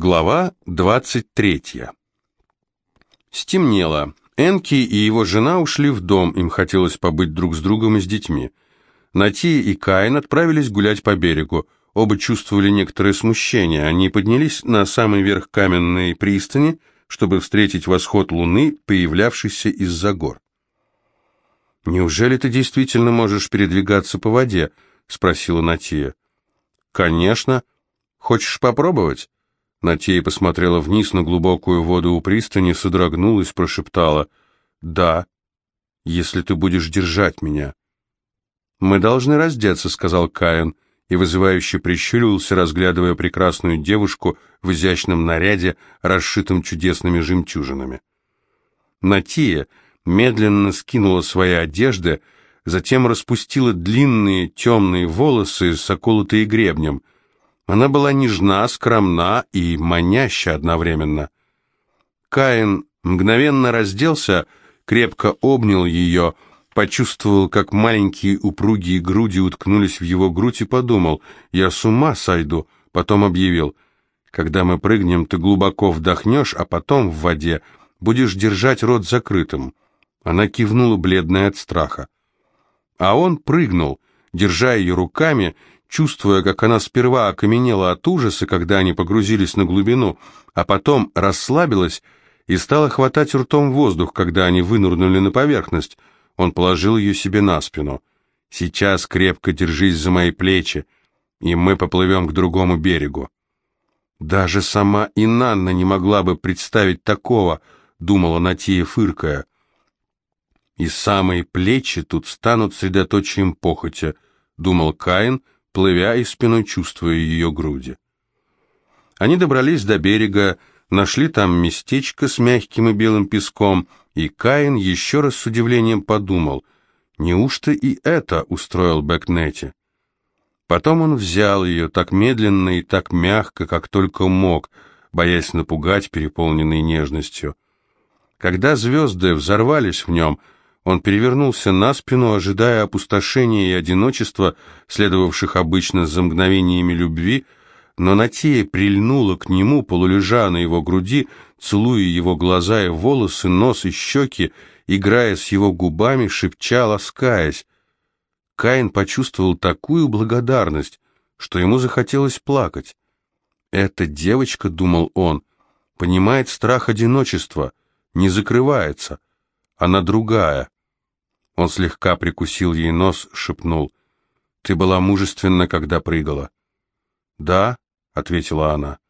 Глава 23. Стемнело. Энки и его жена ушли в дом, им хотелось побыть друг с другом и с детьми. Натия и Каин отправились гулять по берегу. Оба чувствовали некоторое смущение. Они поднялись на самый верх каменной пристани, чтобы встретить восход луны, появлявшийся из-за гор. «Неужели ты действительно можешь передвигаться по воде?» — спросила Натия. «Конечно. Хочешь попробовать?» Натея посмотрела вниз на глубокую воду у пристани, содрогнулась, прошептала «Да, если ты будешь держать меня». «Мы должны раздеться», — сказал Каин, и вызывающе прищурился, разглядывая прекрасную девушку в изящном наряде, расшитом чудесными жемчужинами. Натия медленно скинула свои одежды, затем распустила длинные темные волосы, соколотые гребнем — она была нежна, скромна и маняща одновременно. Каин мгновенно разделся, крепко обнял ее, почувствовал, как маленькие упругие груди уткнулись в его грудь и подумал, «Я с ума сойду», потом объявил, «Когда мы прыгнем, ты глубоко вдохнешь, а потом в воде будешь держать рот закрытым». Она кивнула, бледная от страха. А он прыгнул, держа ее руками, чувствуя, как она сперва окаменела от ужаса, когда они погрузились на глубину, а потом расслабилась и стала хватать ртом воздух, когда они вынырнули на поверхность. Он положил ее себе на спину. «Сейчас крепко держись за мои плечи, и мы поплывем к другому берегу». «Даже сама Инанна не могла бы представить такого», — думала Натия, фыркая. «И самые плечи тут станут средоточием похоти», — думал Каин, — плывя и спиной чувствуя ее груди. Они добрались до берега, нашли там местечко с мягким и белым песком, и Каин еще раз с удивлением подумал, неужто и это устроил Бэкнети? Потом он взял ее так медленно и так мягко, как только мог, боясь напугать, переполненной нежностью. Когда звезды взорвались в нем, он перевернулся на спину, ожидая опустошения и одиночества, следовавших обычно за мгновениями любви, но Натия прильнула к нему, полулежа на его груди, целуя его глаза и волосы, нос и щеки, играя с его губами, шепча, ласкаясь. Каин почувствовал такую благодарность, что ему захотелось плакать. «Эта девочка, — думал он, — понимает страх одиночества, не закрывается. Она другая, он слегка прикусил ей нос, шепнул. «Ты была мужественна, когда прыгала». «Да», — ответила она.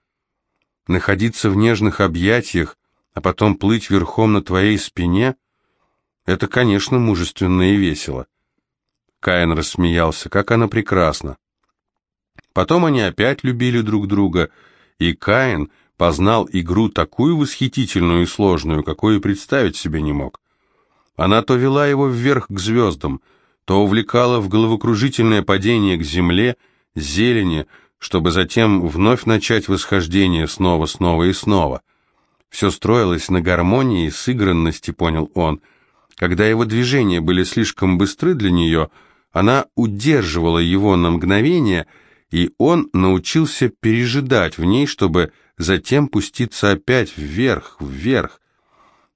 «Находиться в нежных объятиях, а потом плыть верхом на твоей спине — это, конечно, мужественно и весело». Каин рассмеялся. «Как она прекрасна!» Потом они опять любили друг друга, и Каин познал игру такую восхитительную и сложную, какую представить себе не мог. Она то вела его вверх к звездам, то увлекала в головокружительное падение к земле, зелени, чтобы затем вновь начать восхождение снова, снова и снова. Все строилось на гармонии и сыгранности, понял он. Когда его движения были слишком быстры для нее, она удерживала его на мгновение, и он научился пережидать в ней, чтобы затем пуститься опять вверх, вверх.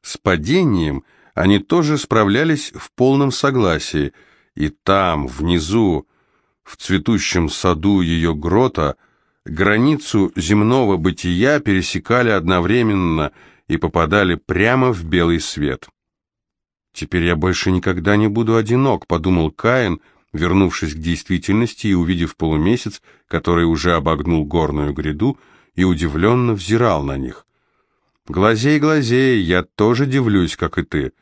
С падением – они тоже справлялись в полном согласии, и там, внизу, в цветущем саду ее грота, границу земного бытия пересекали одновременно и попадали прямо в белый свет. «Теперь я больше никогда не буду одинок», — подумал Каин, вернувшись к действительности и увидев полумесяц, который уже обогнул горную гряду и удивленно взирал на них. «Глазей, глазей, я тоже дивлюсь, как и ты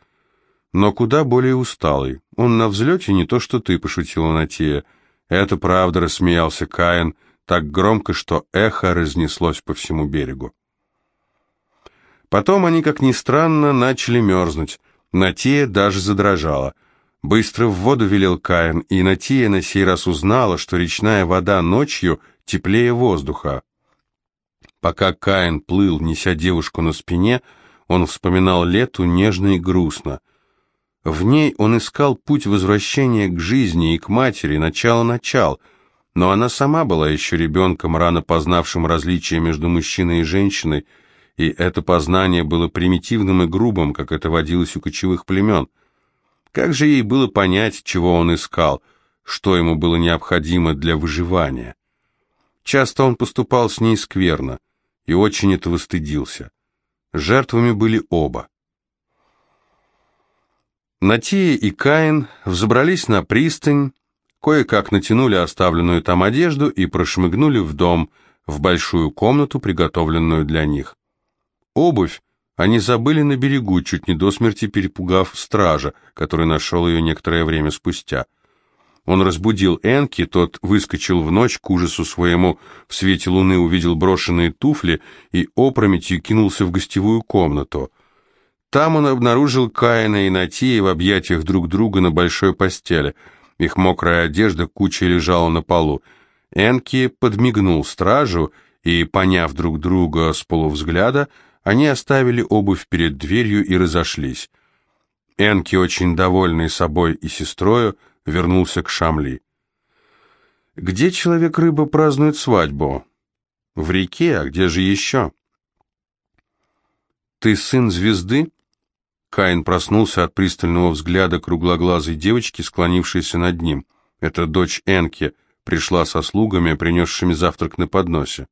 но куда более усталый. Он на взлете не то, что ты, пошутила Натия. Это правда, рассмеялся Каин, так громко, что эхо разнеслось по всему берегу. Потом они, как ни странно, начали мерзнуть. Натия даже задрожала. Быстро в воду велел Каин, и Натия на сей раз узнала, что речная вода ночью теплее воздуха. Пока Каин плыл, неся девушку на спине, он вспоминал лету нежно и грустно. В ней он искал путь возвращения к жизни и к матери, начало начал. Но она сама была еще ребенком, рано познавшим различия между мужчиной и женщиной, и это познание было примитивным и грубым, как это водилось у кочевых племен. Как же ей было понять, чего он искал, что ему было необходимо для выживания? Часто он поступал с ней скверно и очень этого стыдился. Жертвами были оба. Натия и Каин взобрались на пристань, кое-как натянули оставленную там одежду и прошмыгнули в дом, в большую комнату, приготовленную для них. Обувь они забыли на берегу, чуть не до смерти перепугав стража, который нашел ее некоторое время спустя. Он разбудил Энки, тот выскочил в ночь к ужасу своему, в свете луны увидел брошенные туфли и опрометью кинулся в гостевую комнату. Там он обнаружил Каина и Натия в объятиях друг друга на большой постели. Их мокрая одежда кучей лежала на полу. Энки подмигнул стражу, и, поняв друг друга с полувзгляда, они оставили обувь перед дверью и разошлись. Энки, очень довольный собой и сестрою, вернулся к Шамли. «Где человек-рыба празднует свадьбу?» «В реке, а где же еще?» «Ты сын звезды?» Каин проснулся от пристального взгляда круглоглазой девочки, склонившейся над ним. Это дочь Энки пришла со слугами, принесшими завтрак на подносе.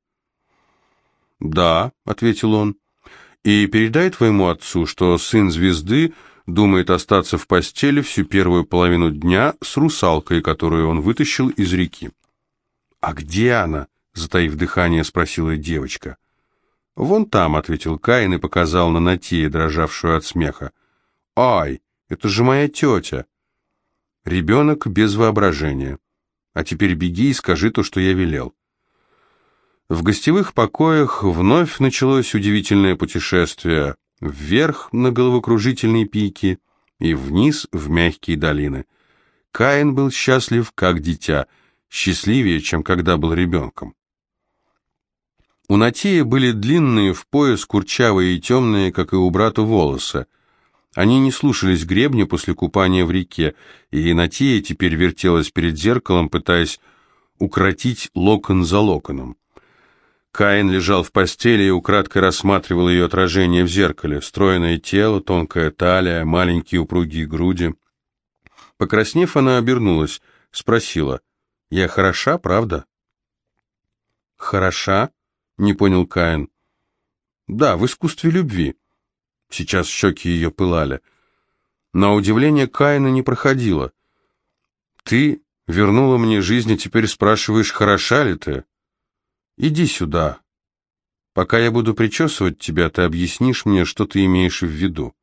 «Да», — ответил он, — «и передай твоему отцу, что сын звезды думает остаться в постели всю первую половину дня с русалкой, которую он вытащил из реки». «А где она?» — затаив дыхание, спросила девочка. «Вон там», — ответил Каин и показал на Натия, дрожавшую от смеха. «Ай, это же моя тетя!» Ребенок без воображения. А теперь беги и скажи то, что я велел. В гостевых покоях вновь началось удивительное путешествие. Вверх на головокружительные пики и вниз в мягкие долины. Каин был счастлив, как дитя, счастливее, чем когда был ребенком. У Натея были длинные в пояс, курчавые и темные, как и у брата, волосы. Они не слушались гребня после купания в реке, и Натия теперь вертелась перед зеркалом, пытаясь укротить локон за локоном. Каин лежал в постели и украдкой рассматривал ее отражение в зеркале. Стройное тело, тонкая талия, маленькие упругие груди. Покраснев, она обернулась, спросила, «Я хороша, правда?» «Хороша?» Не понял Каин. Да, в искусстве любви. Сейчас щеки ее пылали. На удивление Каина не проходило. Ты вернула мне жизнь, и теперь спрашиваешь, хороша ли ты? Иди сюда. Пока я буду причесывать тебя, ты объяснишь мне, что ты имеешь в виду.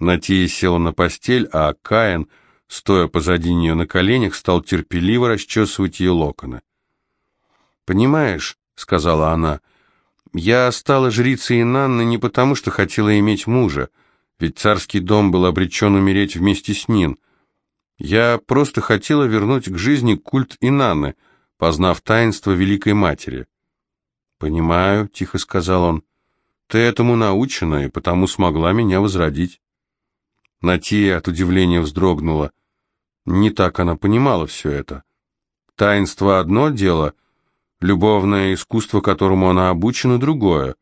Натия села на постель, а Каин, стоя позади нее на коленях, стал терпеливо расчесывать ее локоны. «Понимаешь, — сказала она. «Я стала жрицей Инанны не потому, что хотела иметь мужа, ведь царский дом был обречен умереть вместе с Нин. Я просто хотела вернуть к жизни культ Инанны, познав таинство Великой Матери». «Понимаю», — тихо сказал он, — «ты этому научена и потому смогла меня возродить». Натия от удивления вздрогнула. Не так она понимала все это. Таинство — одно дело — Любовное искусство, которому она обучена, другое.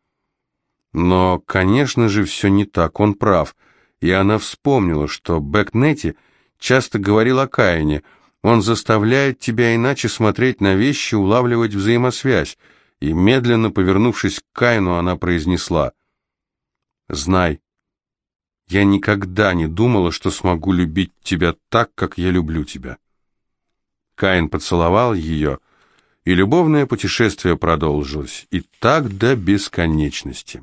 Но, конечно же, все не так, он прав. И она вспомнила, что Бэкнетти часто говорил о Каине. Он заставляет тебя иначе смотреть на вещи, улавливать взаимосвязь. И, медленно повернувшись к Каину, она произнесла, «Знай, я никогда не думала, что смогу любить тебя так, как я люблю тебя». Каин поцеловал ее, — и любовное путешествие продолжилось, и так до бесконечности.